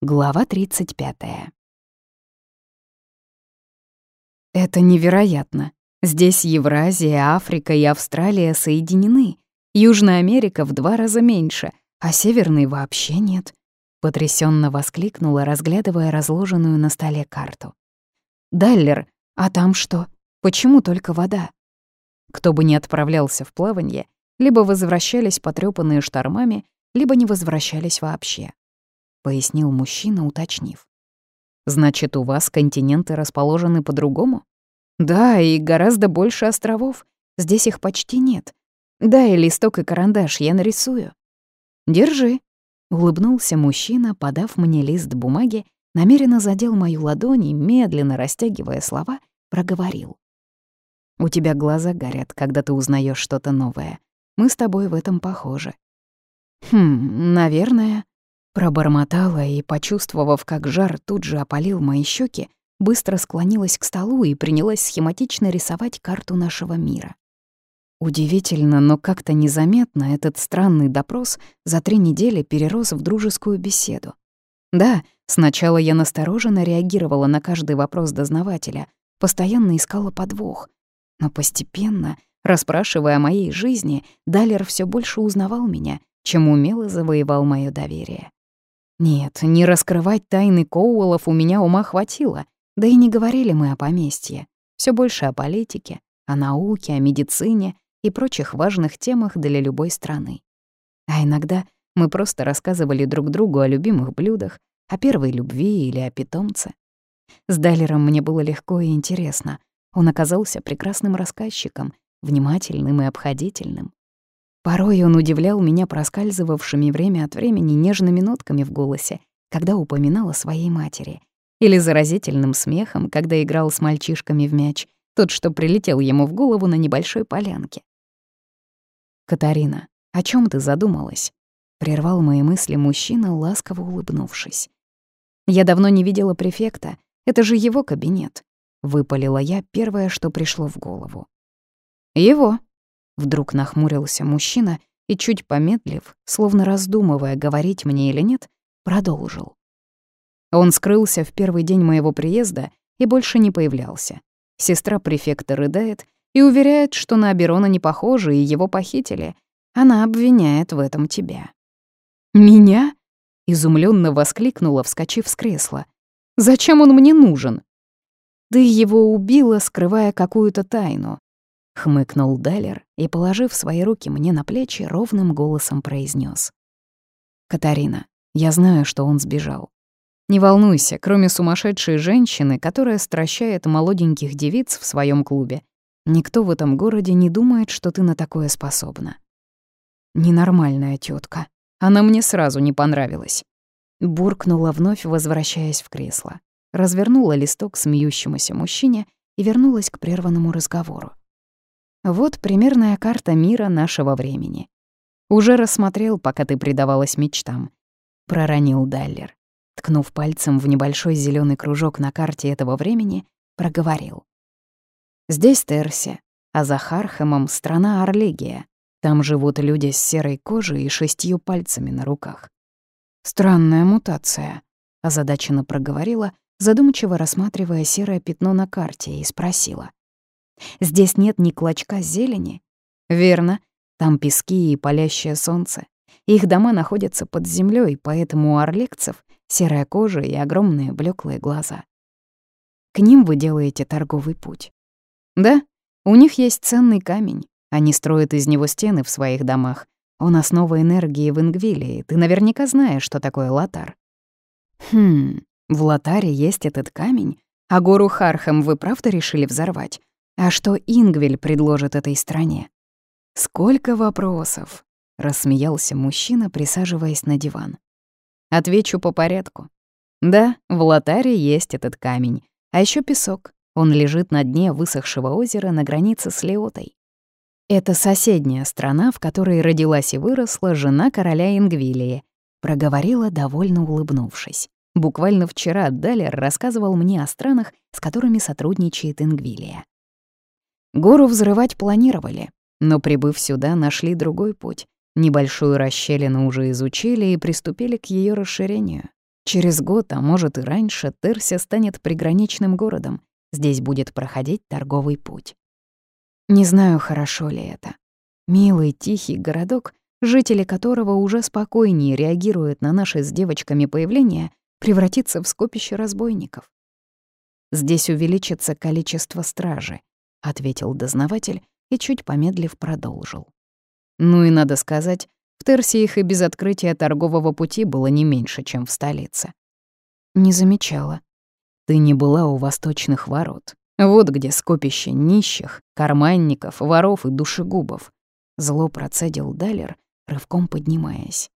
Глава 35. Это невероятно. Здесь Евразия, Африка и Австралия соединены. Южная Америка в два раза меньше, а Северной вообще нет. Потрясенно воскликнула, разглядывая разложенную на столе карту. «Даллер, а там что? Почему только вода?» Кто бы ни отправлялся в плавание, либо возвращались потрёпанные штормами, либо не возвращались вообще. — пояснил мужчина, уточнив. «Значит, у вас континенты расположены по-другому?» «Да, и гораздо больше островов. Здесь их почти нет. Дай листок и карандаш, я нарисую». «Держи», — улыбнулся мужчина, подав мне лист бумаги, намеренно задел мою ладонь и, медленно растягивая слова, проговорил. «У тебя глаза горят, когда ты узнаешь что-то новое. Мы с тобой в этом похожи». «Хм, наверное», Пробормотала и, почувствовав, как жар тут же опалил мои щеки, быстро склонилась к столу и принялась схематично рисовать карту нашего мира. Удивительно, но как-то незаметно этот странный допрос за три недели перерос в дружескую беседу. Да, сначала я настороженно реагировала на каждый вопрос дознавателя, постоянно искала подвох. Но постепенно, расспрашивая о моей жизни, Далер все больше узнавал меня, чем умело завоевал мое доверие. Нет, не раскрывать тайны Коуэллов у меня ума хватило, да и не говорили мы о поместье. Все больше о политике, о науке, о медицине и прочих важных темах для любой страны. А иногда мы просто рассказывали друг другу о любимых блюдах, о первой любви или о питомце. С Далером мне было легко и интересно. Он оказался прекрасным рассказчиком, внимательным и обходительным. Порой он удивлял меня проскальзывавшими время от времени нежными нотками в голосе, когда упоминал о своей матери, или заразительным смехом, когда играл с мальчишками в мяч, тот, что прилетел ему в голову на небольшой полянке. «Катарина, о чем ты задумалась?» — прервал мои мысли мужчина, ласково улыбнувшись. «Я давно не видела префекта, это же его кабинет», — выпалила я первое, что пришло в голову. «Его», Вдруг нахмурился мужчина и, чуть помедлив, словно раздумывая, говорить мне или нет, продолжил. Он скрылся в первый день моего приезда и больше не появлялся. Сестра префекта рыдает и уверяет, что на Аберона не похожи и его похитили. Она обвиняет в этом тебя. «Меня?» — изумленно воскликнула, вскочив с кресла. «Зачем он мне нужен?» «Ты его убила, скрывая какую-то тайну хмыкнул Далер и, положив свои руки мне на плечи, ровным голосом произнес: «Катарина, я знаю, что он сбежал. Не волнуйся, кроме сумасшедшей женщины, которая стращает молоденьких девиц в своем клубе, никто в этом городе не думает, что ты на такое способна. Ненормальная тетка. Она мне сразу не понравилась. Буркнула вновь, возвращаясь в кресло. Развернула листок смеющемуся мужчине и вернулась к прерванному разговору. Вот примерная карта мира нашего времени. Уже рассмотрел, пока ты предавалась мечтам. Проронил Даллер. Ткнув пальцем в небольшой зеленый кружок на карте этого времени, проговорил. Здесь Терси, а за Хархемом страна Орлегия. Там живут люди с серой кожей и шестью пальцами на руках. Странная мутация, озадаченно проговорила, задумчиво рассматривая серое пятно на карте, и спросила. Здесь нет ни клочка зелени. Верно, там пески и палящее солнце. Их дома находятся под землей, поэтому у орликцев серая кожа и огромные блеклые глаза. К ним вы делаете торговый путь. Да, у них есть ценный камень. Они строят из него стены в своих домах. Он основа энергии в Ингвилии. Ты наверняка знаешь, что такое лотар. Хм, в лотаре есть этот камень, а гору Хархам вы правда решили взорвать? А что Ингвель предложит этой стране? Сколько вопросов, рассмеялся мужчина, присаживаясь на диван. Отвечу по порядку. Да, в Лотаре есть этот камень, а еще песок. Он лежит на дне высохшего озера на границе с Леотой. Это соседняя страна, в которой родилась и выросла жена короля Ингвилии, проговорила, довольно улыбнувшись. Буквально вчера Далер рассказывал мне о странах, с которыми сотрудничает Ингвилия. Гору взрывать планировали, но, прибыв сюда, нашли другой путь. Небольшую расщелину уже изучили и приступили к ее расширению. Через год, а может и раньше, Терся станет приграничным городом. Здесь будет проходить торговый путь. Не знаю, хорошо ли это. Милый, тихий городок, жители которого уже спокойнее реагируют на наши с девочками появление, превратится в скопище разбойников. «Здесь увеличится количество стражи», — ответил дознаватель и, чуть помедлив, продолжил. «Ну и надо сказать, в Терсе и без открытия торгового пути было не меньше, чем в столице». «Не замечала». «Ты не была у восточных ворот. Вот где скопище нищих, карманников, воров и душегубов». Зло процедил Далер, рывком поднимаясь.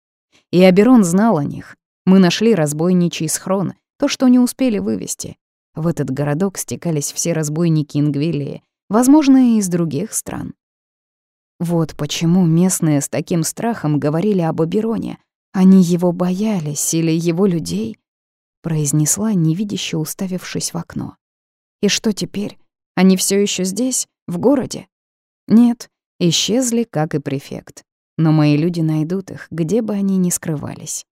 И Аберон знал о них. Мы нашли разбойничий схрон, то, что не успели вывести. В этот городок стекались все разбойники Ингвилии, возможно, и из других стран. Вот почему местные с таким страхом говорили об Абероне. Они его боялись или его людей, произнесла, невидяще уставившись в окно. И что теперь? Они все еще здесь, в городе? Нет, исчезли, как и префект. Но мои люди найдут их, где бы они ни скрывались.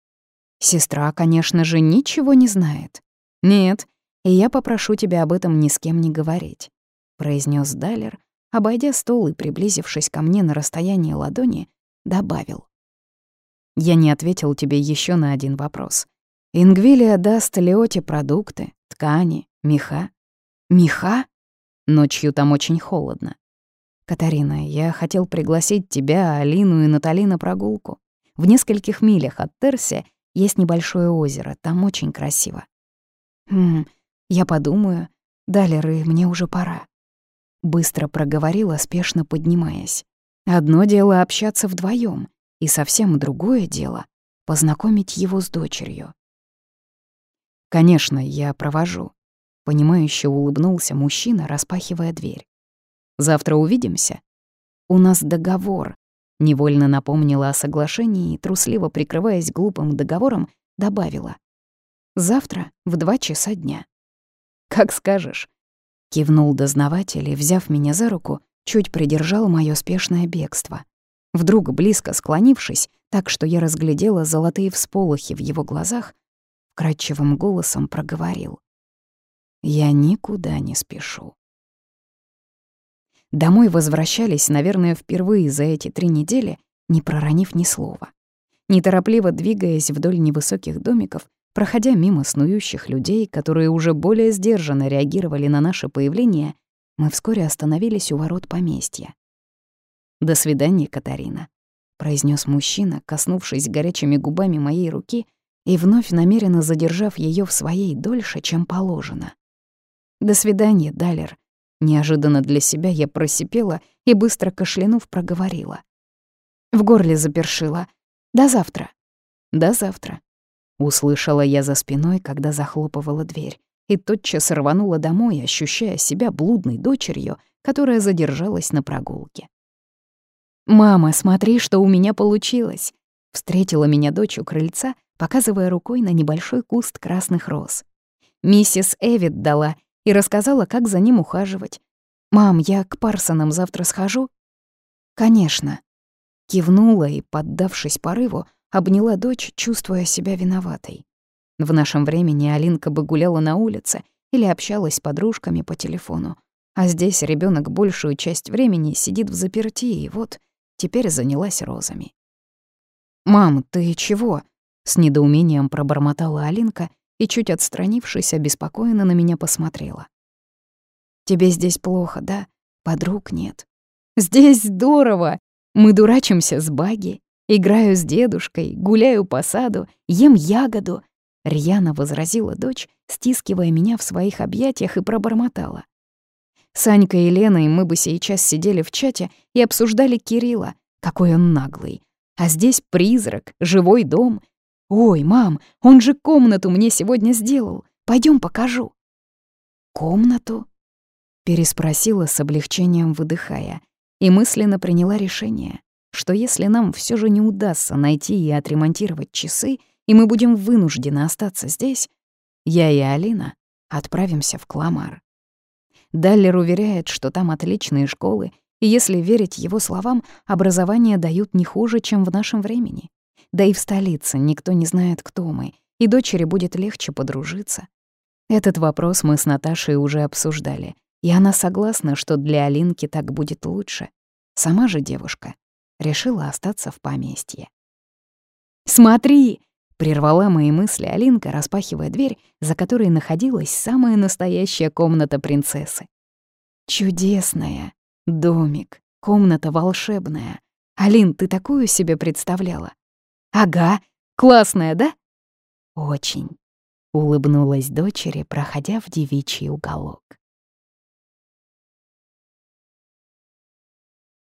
Сестра, конечно же, ничего не знает. Нет, и я попрошу тебя об этом ни с кем не говорить», — произнес Далер, обойдя стол и приблизившись ко мне на расстояние ладони, добавил. «Я не ответил тебе еще на один вопрос. Ингвилия даст Леоте продукты, ткани, меха. Меха? Ночью там очень холодно. Катарина, я хотел пригласить тебя, Алину и Натали на прогулку. В нескольких милях от Терси есть небольшое озеро, там очень красиво. Хм, я подумаю. Далеры, мне уже пора. Быстро проговорила, спешно поднимаясь. Одно дело общаться вдвоем, и совсем другое дело — познакомить его с дочерью. «Конечно, я провожу», — понимающе улыбнулся мужчина, распахивая дверь. «Завтра увидимся?» «У нас договор», — невольно напомнила о соглашении и, трусливо прикрываясь глупым договором, добавила. «Завтра в два часа дня». «Как скажешь», — кивнул дознаватель и, взяв меня за руку, чуть придержал моё спешное бегство. Вдруг, близко склонившись, так что я разглядела золотые всполохи в его глазах, кратчевым голосом проговорил. «Я никуда не спешу». Домой возвращались, наверное, впервые за эти три недели, не проронив ни слова. Неторопливо двигаясь вдоль невысоких домиков, Проходя мимо снующих людей, которые уже более сдержанно реагировали на наше появление, мы вскоре остановились у ворот поместья. «До свидания, Катарина», — произнес мужчина, коснувшись горячими губами моей руки и вновь намеренно задержав ее в своей дольше, чем положено. «До свидания, Далер», — неожиданно для себя я просипела и, быстро кашлянув, проговорила. В горле запершила. «До завтра». «До завтра», Услышала я за спиной, когда захлопывала дверь, и тотчас рванула домой, ощущая себя блудной дочерью, которая задержалась на прогулке. «Мама, смотри, что у меня получилось!» Встретила меня дочь у крыльца, показывая рукой на небольшой куст красных роз. Миссис Эвид дала и рассказала, как за ним ухаживать. «Мам, я к Парсонам завтра схожу?» «Конечно». Кивнула и, поддавшись порыву, обняла дочь, чувствуя себя виноватой. В нашем времени Алинка бы гуляла на улице или общалась с подружками по телефону. А здесь ребенок большую часть времени сидит в заперти, и вот теперь занялась розами. «Мам, ты чего?» — с недоумением пробормотала Алинка и, чуть отстранившись, обеспокоенно на меня посмотрела. «Тебе здесь плохо, да? Подруг нет». «Здесь здорово! Мы дурачимся с Баги, Играю с дедушкой, гуляю по саду, ем ягоду. Рьяно возразила дочь, стискивая меня в своих объятиях и пробормотала. Санька и Лена и мы бы сейчас сидели в чате и обсуждали Кирилла, какой он наглый. А здесь призрак, живой дом. Ой, мам, он же комнату мне сегодня сделал. Пойдем покажу. Комнату? Переспросила с облегчением, выдыхая, и мысленно приняла решение что если нам все же не удастся найти и отремонтировать часы, и мы будем вынуждены остаться здесь, я и Алина отправимся в Кламар. Даллер уверяет, что там отличные школы, и если верить его словам, образование дают не хуже, чем в нашем времени. Да и в столице никто не знает, кто мы, и дочери будет легче подружиться. Этот вопрос мы с Наташей уже обсуждали, и она согласна, что для Алинки так будет лучше. Сама же девушка решила остаться в поместье. «Смотри!» — прервала мои мысли Алинка, распахивая дверь, за которой находилась самая настоящая комната принцессы. «Чудесная! Домик, комната волшебная. Алин, ты такую себе представляла?» «Ага, классная, да?» «Очень», — улыбнулась дочери, проходя в девичий уголок.